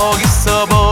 August above.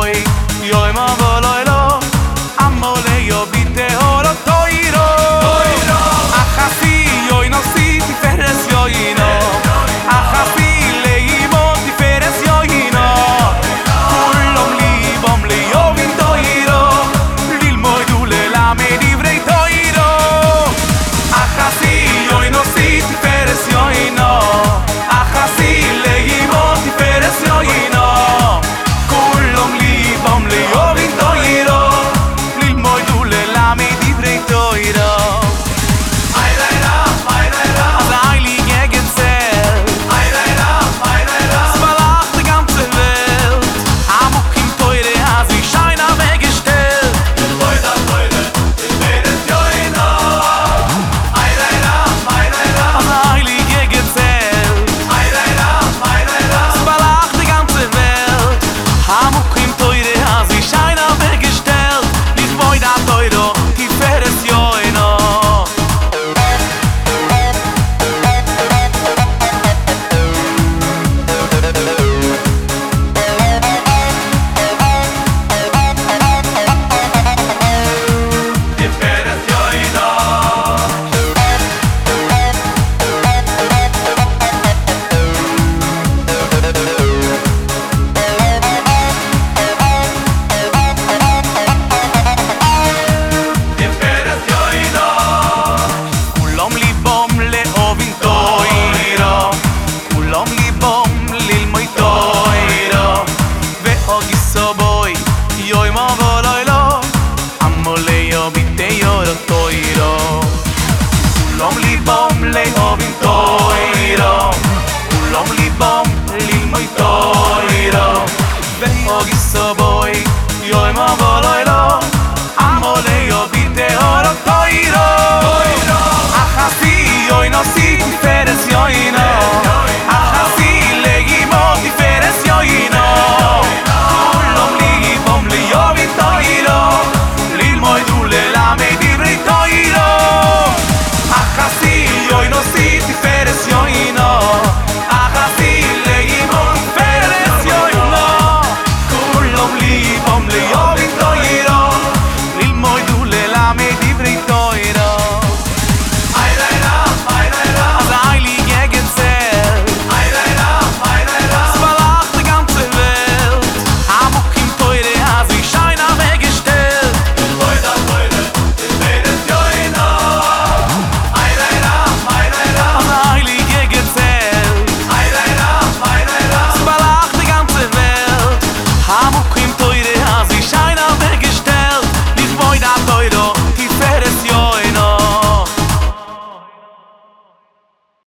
so boy yo em avolo ilo yo bite oro toiro a hafi yo